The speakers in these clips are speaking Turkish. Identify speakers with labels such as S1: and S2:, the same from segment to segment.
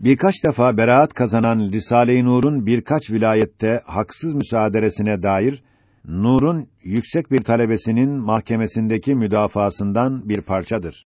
S1: Birkaç defa beraat kazanan Risale-i Nur'un birkaç vilayette haksız müsaaderesine dair Nur'un yüksek bir talebesinin mahkemesindeki müdafasından bir parçadır.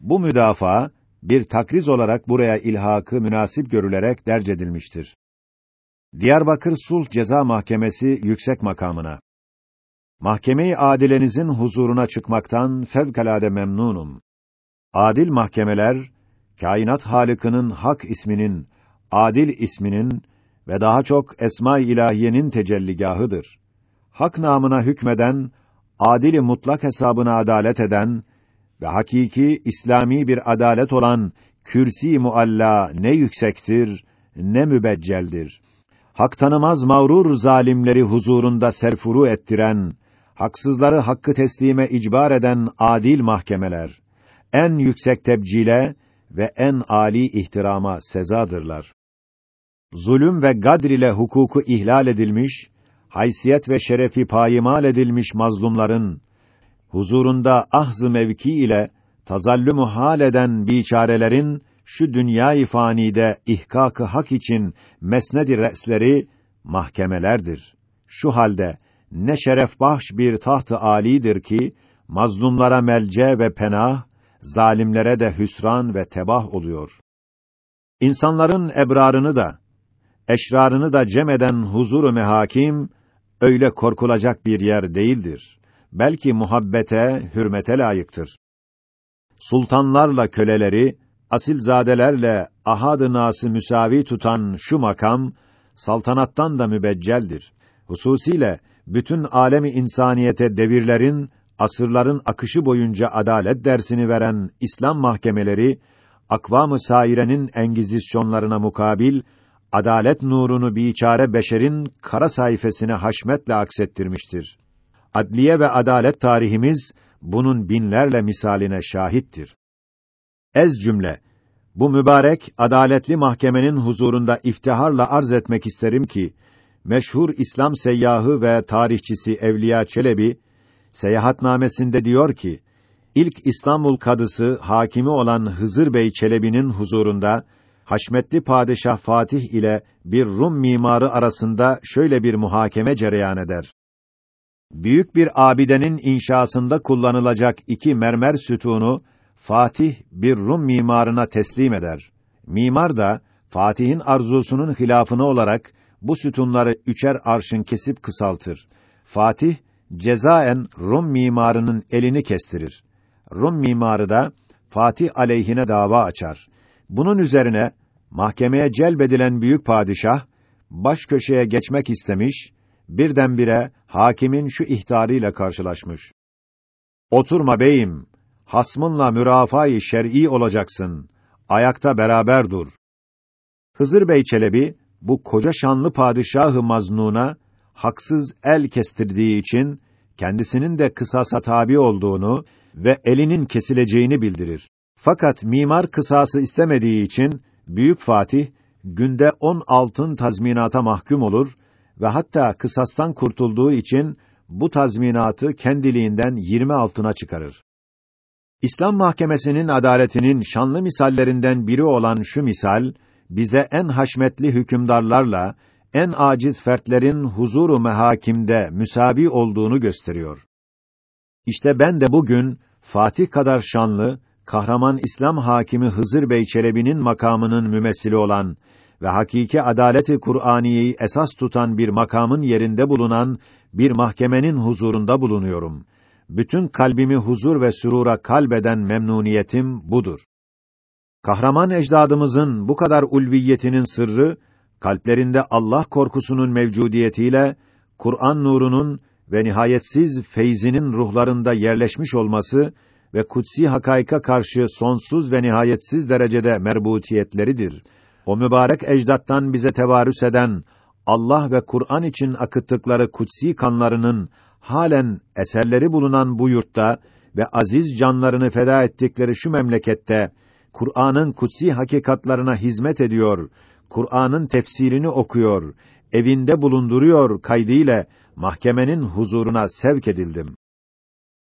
S1: Bu müdafaa bir takriz olarak buraya ilhakı münasip görülerek derc edilmiştir. Diyarbakır Sulh Ceza Mahkemesi yüksek makamına. Mahkeme-i adilenizin huzuruna çıkmaktan fevkalade memnunum. Adil mahkemeler kainat halikinin hak isminin, adil isminin ve daha çok esma-i ilahiyenin tecelligahıdır. Hak namına hükmeden, adili mutlak hesabına adalet eden ve hakiki İslami bir adalet olan kürsi mualla ne yüksektir ne mübecceldir. Hak tanımaz mağrur zalimleri huzurunda serfuru ettiren, haksızları hakkı teslime icbar eden adil mahkemeler en yüksek tebcile ve en âli ihtirama sezadırlar. Zulüm ve gadr ile hukuku ihlal edilmiş, haysiyet ve şerefi payimal edilmiş mazlumların huzurunda ahz-ı mevki ile tazallümü hal eden biçarelerin şu dünya fanide ihkak-ı hak için mesned-i resleri mahkemelerdir. Şu halde ne şeref bahş bir taht-ı âlidir ki mazlumlara melce ve penah, zalimlere de hüsran ve tebah oluyor. İnsanların ebrarını da, eşrarını da cem eden huzur-u mehakim, öyle korkulacak bir yer değildir. Belki muhabbete, hürmete layıktır. Sultanlarla köleleri, asilzadelerle ahad-ı nası müsavi tutan şu makam, saltanattan da mübecceldir. Hususiyle, bütün alemi insaniyete devirlerin asırların akışı boyunca adalet dersini veren İslam mahkemeleri akvam-ı sairenin engizisyonlarına mukabil adalet nurunu biçare beşerin kara sayfasına haşmetle aksettirmiştir. Adliye ve adalet tarihimiz bunun binlerle misaline şahittir. Ez cümle bu mübarek adaletli mahkemenin huzurunda iftiharla arz etmek isterim ki meşhur İslam seyyahı ve tarihçisi Evliya Çelebi seyahatnamesinde diyor ki, ilk İstanbul kadısı hakimi olan Hızır Bey Çelebi'nin huzurunda haşmetli padişah Fatih ile bir Rum mimarı arasında şöyle bir muhakeme cereyan eder. Büyük bir abidenin inşasında kullanılacak iki mermer sütunu Fatih bir Rum mimarına teslim eder. Mimar da Fatih'in arzusunun hilafını olarak bu sütunları üçer arşın kesip kısaltır. Fatih cezaen Rum mimarının elini kestirir. Rum mimarı da Fatih aleyhine dava açar. Bunun üzerine mahkemeye celbedilen büyük padişah baş köşeye geçmek istemiş, birdenbire hakimin şu ihtarıyla karşılaşmış. Oturma beyim, hasmınla mürafaa-i şer'i olacaksın. Ayakta beraber dur. Hızır Bey Çelebi bu koca şanlı padişahı maznuna haksız el kestirdiği için kendisinin de kısasa tabi olduğunu ve elinin kesileceğini bildirir. Fakat mimar kısası istemediği için Büyük Fatih günde on altın tazminata mahkum olur ve hatta kısastan kurtulduğu için bu tazminatı kendiliğinden yirmi altına çıkarır. İslam mahkemesinin adaletinin şanlı misallerinden biri olan şu misal bize en haşmetli hükümdarlarla en aciz fertlerin huzuru mehakimde müsavi olduğunu gösteriyor. İşte ben de bugün Fatih kadar şanlı, kahraman İslam hakimi Hızır Bey Çelebi'nin makamının mümessili olan ve hakiki adaleti Kur'aniyeyi esas tutan bir makamın yerinde bulunan bir mahkemenin huzurunda bulunuyorum. Bütün kalbimi huzur ve sürura kalbeden memnuniyetim budur. Kahraman ecdadımızın bu kadar ulviyetinin sırrı kalplerinde Allah korkusunun mevcudiyetiyle Kur'an nurunun ve nihayetsiz feyzinin ruhlarında yerleşmiş olması ve kutsi hakaika karşı sonsuz ve nihayetsiz derecede merbutiyetleridir. O mübarek ecdattan bize tevarüs eden Allah ve Kur'an için akıttıkları kutsi kanlarının halen eserleri bulunan bu yurtta ve aziz canlarını feda ettikleri şu memlekette Kur'an'ın kutsi hakikatlarına hizmet ediyor Kur'an'ın tefsirini okuyor, evinde bulunduruyor kaydıyla mahkemenin huzuruna sevk edildim.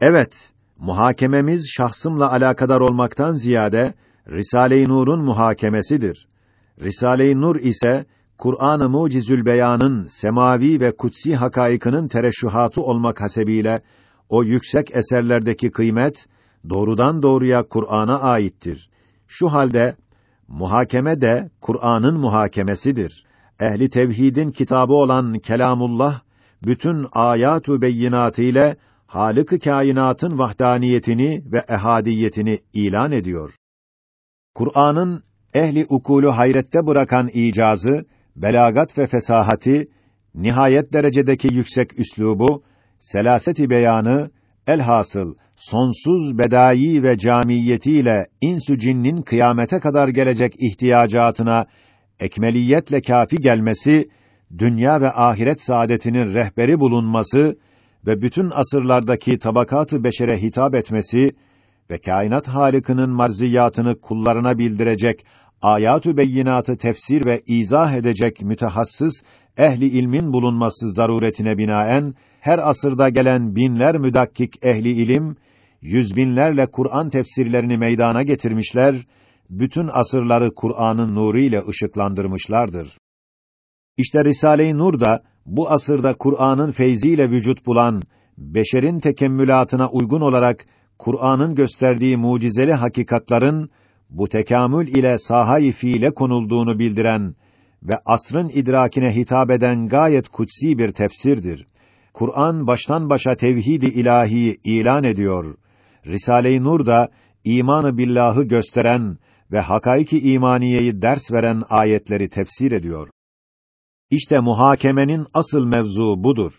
S1: Evet, muhakememiz şahsımla alakadar olmaktan ziyade Risale-i Nur'un muhakemesidir. Risale-i Nur ise Kur'an-ı Mucizül Beyan'ın semavi ve kutsi hakaikının tereşühatı olmak hasebiyle o yüksek eserlerdeki kıymet doğrudan doğruya Kur'an'a aittir. Şu halde muhakeme de Kur'an'ın muhakemesidir. Ehli tevhidin kitabı olan Kelamullah bütün ayatu beyinatı ile Halık-ı kainatın vahdaniyetini ve ehadiyetini ilan ediyor. Kur'an'ın ehli ukulu hayrette bırakan icazı, belagat ve fesahati, nihayet derecedeki yüksek üslubu, selaseti beyanı, elhasıl sonsuz bedai ve camiyetiyle insü cinnin kıyamete kadar gelecek ihtiyacatına ekmeliyetle kafi gelmesi, dünya ve ahiret saadetinin rehberi bulunması ve bütün asırlardaki tabakatı beşere hitap etmesi ve kainat halikinin marziyatını kullarına bildirecek ayatü beyinatı tefsir ve izah edecek mütehassıs ehli ilmin bulunması zaruretine binaen her asırda gelen binler müdakkik ehli ilim yüz binlerle Kur'an tefsirlerini meydana getirmişler, bütün asırları Kur'an'ın nuru ile ışıklandırmışlardır. İşte Risale-i Nur da bu asırda Kur'an'ın feyziyle vücut bulan beşerin tekemmülatına uygun olarak Kur'an'ın gösterdiği mucizeli hakikatların bu tekamül ile sahayı fiile konulduğunu bildiren ve asrın idrakine hitap eden gayet kutsi bir tefsirdir. Kur'an baştan başa tevhid-i ilahi ilan ediyor. Risale-i Nur da imanı billahı gösteren ve hakaiki imaniyeyi ders veren ayetleri tefsir ediyor. İşte muhakemenin asıl mevzu budur.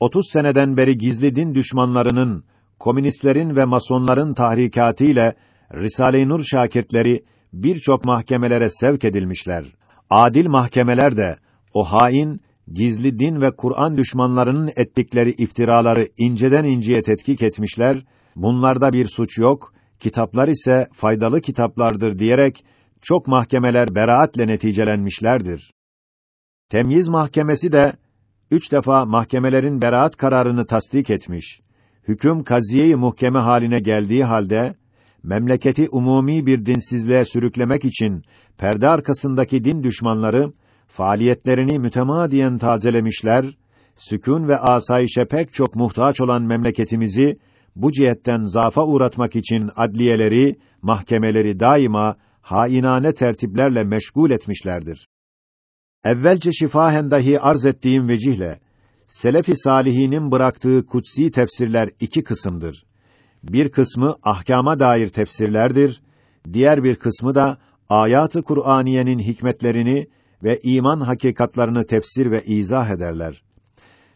S1: 30 seneden beri gizli din düşmanlarının, komünistlerin ve masonların tahrikatı Risale-i Nur şakirtleri birçok mahkemelere sevk edilmişler. Adil mahkemeler de o hain, gizli din ve Kur'an düşmanlarının ettikleri iftiraları inceden inceye tetkik etmişler. Bunlarda bir suç yok, kitaplar ise faydalı kitaplardır diyerek çok mahkemeler beraatle neticelenmişlerdir. Temyiz mahkemesi de üç defa mahkemelerin beraat kararını tasdik etmiş. Hüküm kaziye-i muhkeme haline geldiği halde memleketi umumi bir dinsizliğe sürüklemek için perde arkasındaki din düşmanları faaliyetlerini mütemadiyen tazelemişler, sükûn ve asayişe pek çok muhtaç olan memleketimizi bu cihetten zafa uğratmak için adliyeleri, mahkemeleri daima hainane tertiplerle meşgul etmişlerdir. Evvelce şifahen dahi arz ettiğim vecihle selef-i salihinin bıraktığı kutsi tefsirler iki kısımdır. Bir kısmı ahkama dair tefsirlerdir, diğer bir kısmı da ayatı Kur'aniyenin hikmetlerini ve iman hakikatlarını tefsir ve izah ederler.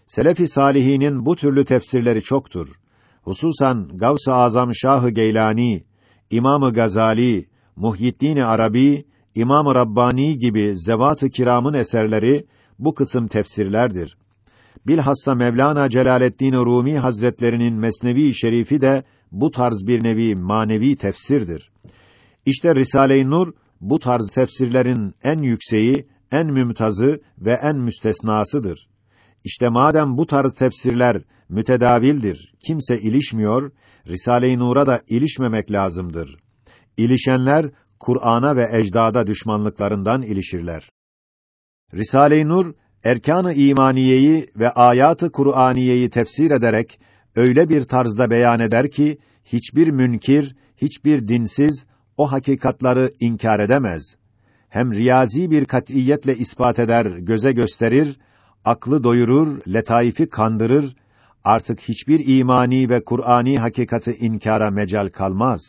S1: Selef-i salihinin bu türlü tefsirleri çoktur. Hususan Gavs-ı Azam Şahı Geylani, İmamı Gazali, Muhyiddin Arabi, İmam-ı Rabbani gibi zevat-ı kiramın eserleri bu kısım tefsirlerdir. Bilhassa Mevlana Celaleddin Rumi Hazretlerinin Mesnevi Şerifi de bu tarz bir nevi manevi tefsirdir. İşte Risale-i Nur bu tarz tefsirlerin en yükseği, en mümtazı ve en müstesnasıdır. İşte madem bu tarz tefsirler mütedavildir, kimse ilişmiyor, Risale-i Nur'a da ilişmemek lazımdır. İlişenler Kur'an'a ve ecdada düşmanlıklarından ilişirler. Risale-i Nur erkan-ı imaniyeyi ve ayatı Kur'aniyeyi tefsir ederek öyle bir tarzda beyan eder ki hiçbir münkir, hiçbir dinsiz o hakikatları inkar edemez. Hem riyazi bir katiyetle ispat eder, göze gösterir, aklı doyurur, letaifi kandırır, artık hiçbir imani ve Kur'ani hakikati inkara mecal kalmaz.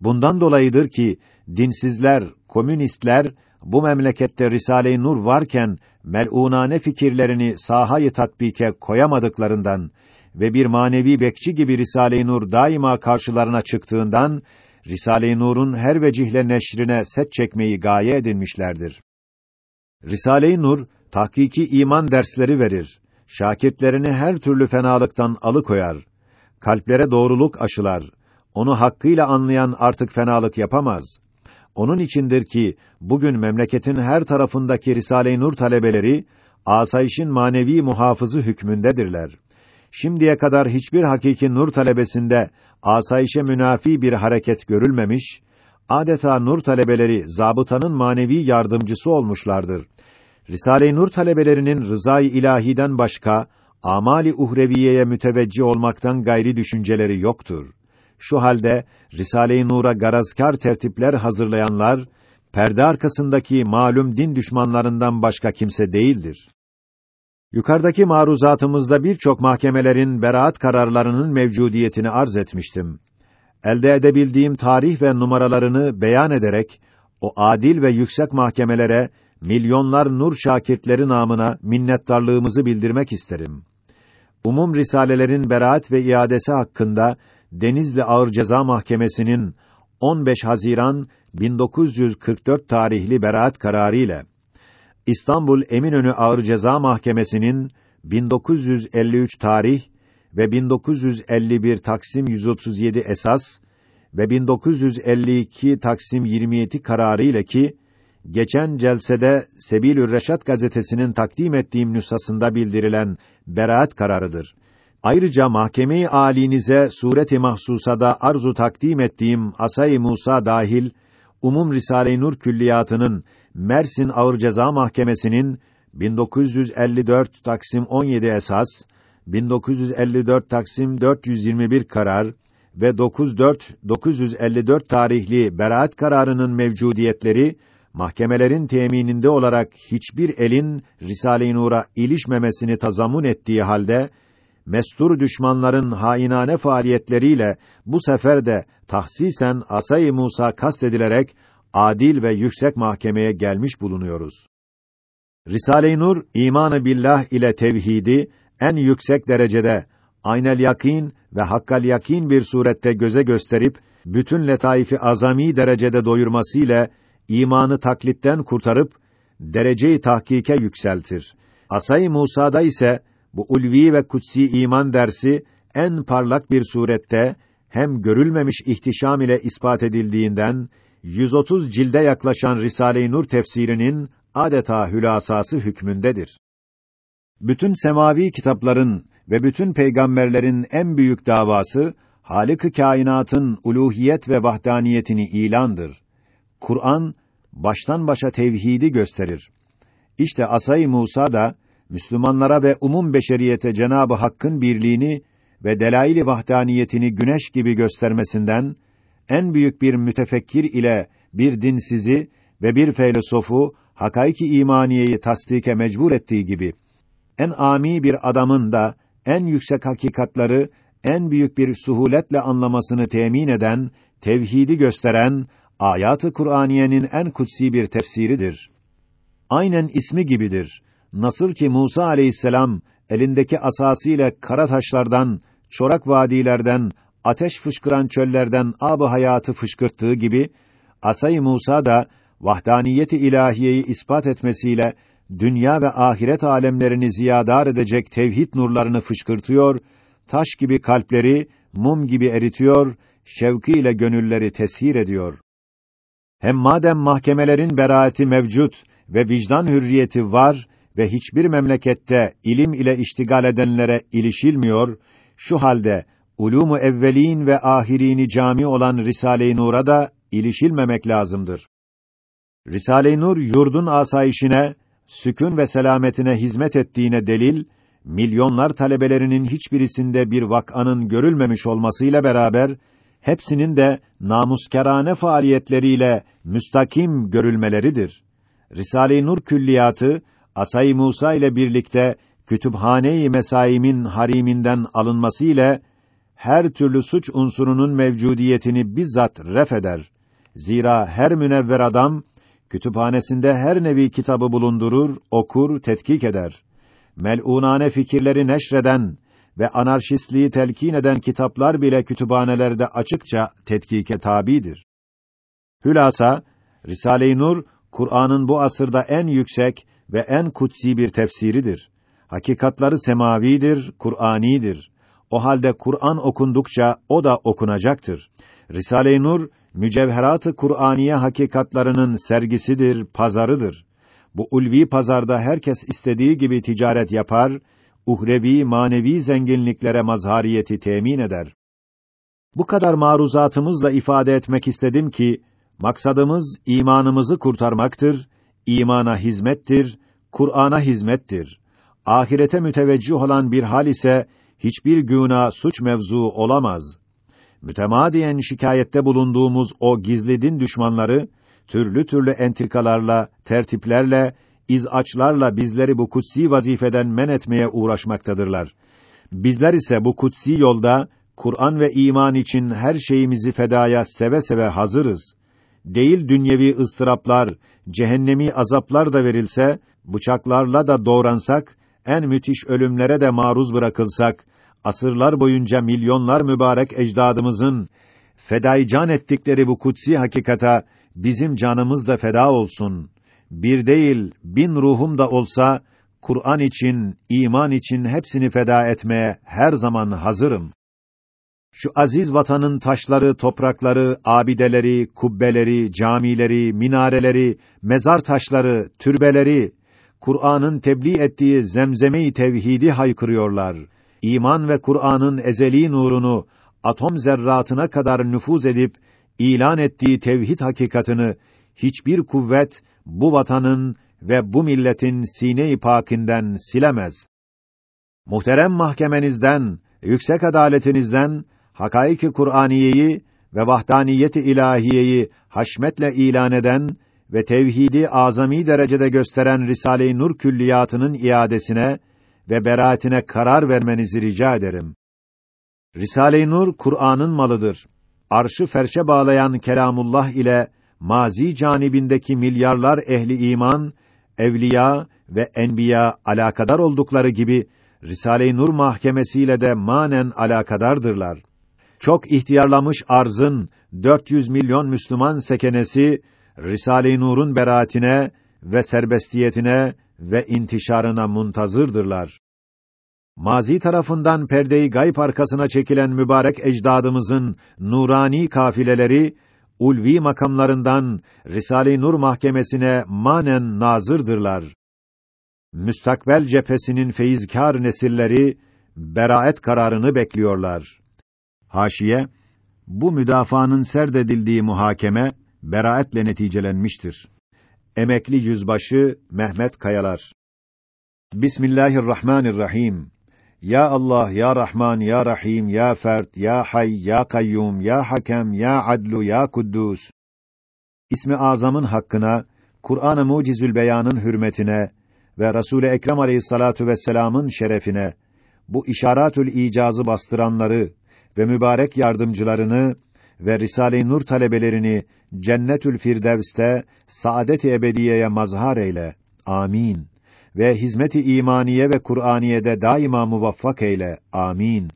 S1: Bundan dolayıdır ki dinsizler, komünistler bu memlekette Risale-i Nur varken mel'unane fikirlerini sahayı tatbike koyamadıklarından ve bir manevi bekçi gibi Risale-i Nur daima karşılarına çıktığından Risale-i Nur'un her vecihle neşrine set çekmeyi gaye edinmişlerdir. Risale-i Nur tahkiki iman dersleri verir. Şakirtlerini her türlü fenalıktan alıkoyar. Kalplere doğruluk aşılar. Onu hakkıyla anlayan artık fenalık yapamaz. Onun içindir ki bugün memleketin her tarafındaki Risale-i Nur talebeleri asayişin manevi muhafızı hükmündedirler. Şimdiye kadar hiçbir hakiki nur talebesinde asayişe münafi bir hareket görülmemiş, adeta nur talebeleri zabıtanın manevi yardımcısı olmuşlardır. Risale-i Nur talebelerinin rızayı ilahiden başka amali uhreviyeye müteveccih olmaktan gayri düşünceleri yoktur. Şu halde Risale-i Nur'a garazkar tertipler hazırlayanlar perde arkasındaki malum din düşmanlarından başka kimse değildir. Yukarıdaki maruzatımızda birçok mahkemelerin beraat kararlarının mevcudiyetini arz etmiştim. Elde edebildiğim tarih ve numaralarını beyan ederek o adil ve yüksek mahkemelere milyonlar nur şakirtleri namına minnettarlığımızı bildirmek isterim. Umum risalelerin beraat ve iadesi hakkında Denizli Ağır Ceza Mahkemesi'nin 15 Haziran 1944 tarihli beraat kararı ile İstanbul Eminönü Ağır Ceza Mahkemesi'nin 1953 tarih ve 1951 Taksim 137 esas ve 1952 Taksim 27 kararı ile ki geçen celsede Sebilür Reşat gazetesinin takdim ettiğim nüshasında bildirilen beraat kararıdır. Ayrıca mahkeme-i âlinize sureti mahsusada arzu takdim ettiğim Asay Musa dahil Umum Risale-i Nur külliyatının Mersin Ağır Ceza Mahkemesi'nin 1954 Taksim 17 esas, 1954 Taksim 421 karar ve 94 954 tarihli beraat kararının mevcudiyetleri mahkemelerin temininde olarak hiçbir elin Risale-i Nur'a ilişmemesini tazamun ettiği halde mestur düşmanların hainane faaliyetleriyle bu sefer de tahsisen Asay Musa kastedilerek adil ve yüksek mahkemeye gelmiş bulunuyoruz. Risale-i Nur imanı billah ile tevhidi en yüksek derecede aynel yakin ve hakkal yakin bir surette göze gösterip bütün letaifi azami derecede doyurması ile imanı taklitten kurtarıp dereceyi tahkike yükseltir. Asay Musa'da ise bu ulvi ve kutsi iman dersi en parlak bir surette hem görülmemiş ihtişam ile ispat edildiğinden 130 cilde yaklaşan Risale-i Nur tefsirinin adeta hülasası hükmündedir. Bütün semavi kitapların ve bütün peygamberlerin en büyük davası Halık-ı kainatın uluhiyet ve vahdaniyetini ilandır. Kur'an baştan başa tevhidi gösterir. İşte Asay Musa da Müslümanlara ve umum beşeriyete Cenabı Hakk'ın birliğini ve delail-i vahdaniyetini güneş gibi göstermesinden en büyük bir mütefekkir ile bir dinsizi ve bir filosofu hakaiki imaniyeyi tasdike mecbur ettiği gibi en ami bir adamın da en yüksek hakikatları en büyük bir suhuletle anlamasını temin eden, tevhidi gösteren ayatı Kur'aniyenin en kutsi bir tefsiridir. Aynen ismi gibidir. Nasıl ki Musa aleyhisselam elindeki asasıyla kara taşlardan, çorak vadilerden, ateş fışkıran çöllerden ab hayatı fışkırttığı gibi Asay Musa da vahdaniyeti ilahiyeyi ispat etmesiyle dünya ve ahiret alemlerini ziyadar edecek tevhid nurlarını fışkırtıyor, taş gibi kalpleri mum gibi eritiyor, şevkiyle gönülleri teshir ediyor. Hem madem mahkemelerin beraati mevcut ve vicdan hürriyeti var ve hiçbir memlekette ilim ile iştigal edenlere ilişilmiyor, şu halde ulumu evvelin ve ahirini cami olan Risale-i Nur'a da ilişilmemek lazımdır. Risale-i Nur yurdun asayişine, sükun ve selametine hizmet ettiğine delil, milyonlar talebelerinin hiçbirisinde bir vakanın görülmemiş olmasıyla beraber hepsinin de namuskerane faaliyetleriyle müstakim görülmeleridir. Risale-i Nur külliyatı Asay Musa ile birlikte Kütüphane-i Mesaimin hariminden alınması ile her türlü suç unsurunun mevcudiyetini bizzat ref eder. Zira her münevver adam kütüphanesinde her nevi kitabı bulundurur, okur, tetkik eder. Mel'unane fikirleri neşreden ve anarşistliği telkin eden kitaplar bile kütüphanelerde açıkça tetkike tabidir. Hülasa, Risale-i Nur, Kur'an'ın bu asırda en yüksek ve en kutsi bir tefsiridir. Hakikatları semavidir, Kur'anidir. O halde Kur'an okundukça o da okunacaktır. Risale-i Nur mücevherat-ı Kur'aniye hakikatlarının sergisidir, pazarıdır. Bu ulvi pazarda herkes istediği gibi ticaret yapar, uhrevi, manevi zenginliklere mazhariyeti temin eder. Bu kadar maruzatımızla ifade etmek istedim ki, Maksadımız imanımızı kurtarmaktır, imana hizmettir, Kur'an'a hizmettir. Ahirete müteveccih olan bir hal ise hiçbir güna suç mevzu olamaz. Mütemadiyen şikayette bulunduğumuz o gizli din düşmanları türlü türlü entrikalarla, tertiplerle, izaçlarla bizleri bu kutsi vazifeden men etmeye uğraşmaktadırlar. Bizler ise bu kutsi yolda Kur'an ve iman için her şeyimizi fedaya seve seve hazırız. Değil dünyevi ıstıraplar, cehennemi azaplar da verilse, bıçaklarla da doğransak, en müthiş ölümlere de maruz bırakılsak, asırlar boyunca milyonlar mübarek ecdadımızın fedai can ettikleri bu kutsi hakikata bizim canımız da feda olsun. Bir değil, bin ruhum da olsa, Kur'an için, iman için hepsini feda etmeye her zaman hazırım. Şu aziz vatanın taşları, toprakları, abideleri, kubbeleri, camileri, minareleri, mezar taşları, türbeleri, Kur'an'ın tebliğ ettiği zemzeme-i tevhidi haykırıyorlar. İman ve Kur'an'ın ezeli nurunu atom zerratına kadar nüfuz edip ilan ettiği tevhid hakikatını hiçbir kuvvet bu vatanın ve bu milletin sine-i pakinden silemez. Muhterem mahkemenizden, yüksek adaletinizden hakaiki Kur'aniyeyi ve vahdaniyeti ilahiyeyi haşmetle ilan eden ve tevhidi azami derecede gösteren Risale-i Nur külliyatının iadesine ve beraatine karar vermenizi rica ederim. Risale-i Nur Kur'an'ın malıdır. Arşı ferşe bağlayan kelamullah ile mazi canibindeki milyarlar ehli iman, evliya ve enbiya alakadar oldukları gibi Risale-i Nur mahkemesiyle de manen alakadardırlar. Çok ihtiyarlamış arzın 400 milyon Müslüman sekenesi Risale-i Nur'un beraatine ve serbestiyetine ve intişarına muntazırdırlar. Mazi tarafından perdeyi gayb arkasına çekilen mübarek ecdadımızın nurani kafileleri ulvi makamlarından Risale-i Nur mahkemesine manen nazırdırlar. Müstakbel cephesinin feyizkar nesilleri beraat kararını bekliyorlar. Haşiye bu müdafaanın serdedildiği muhakeme beraatle neticelenmiştir. Emekli Yüzbaşı Mehmet Kayalar Bismillahirrahmanirrahim. Ya Allah, Ya Rahman, Ya Rahim, Ya Fert, Ya Hay, Ya Kayyum, Ya Hakem, Ya Adlu, Ya Kuddus. İsmi Azam'ın hakkına, Kur'an-ı Mucizül Beyan'ın hürmetine ve Resul-i Ekrem Aleyhissalatu vesselam'ın şerefine bu işaretül icazı bastıranları ve mübarek yardımcılarını ve Risale-i Nur talebelerini Cennetül Firdevs'te saadet-i ebediyeye mazhar eyle. Amin. Ve hizmet-i imaniye ve Kur'aniyede daima muvaffak eyle. Amin.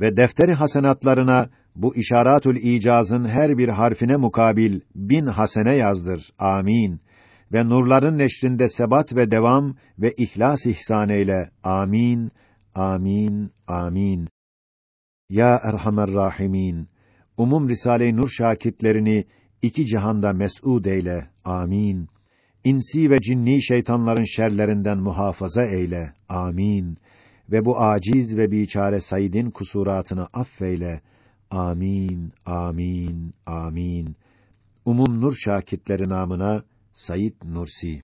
S1: Ve defteri hasenatlarına bu işaretül icazın her bir harfine mukabil bin hasene yazdır. Amin. Ve nurların neşrinde sebat ve devam ve ihlas ihsan eyle. Amin. Amin. Amin. Ya Erhamer Rahimin, umum Risale-i Nur şakitlerini iki cihanda mes'ud eyle. Amin. İnsi ve cinni şeytanların şerlerinden muhafaza eyle. Amin. Ve bu aciz ve biçare Said'in kusuratını affeyle. Amin. Amin. Amin. Umum Nur şakitleri namına Said Nursi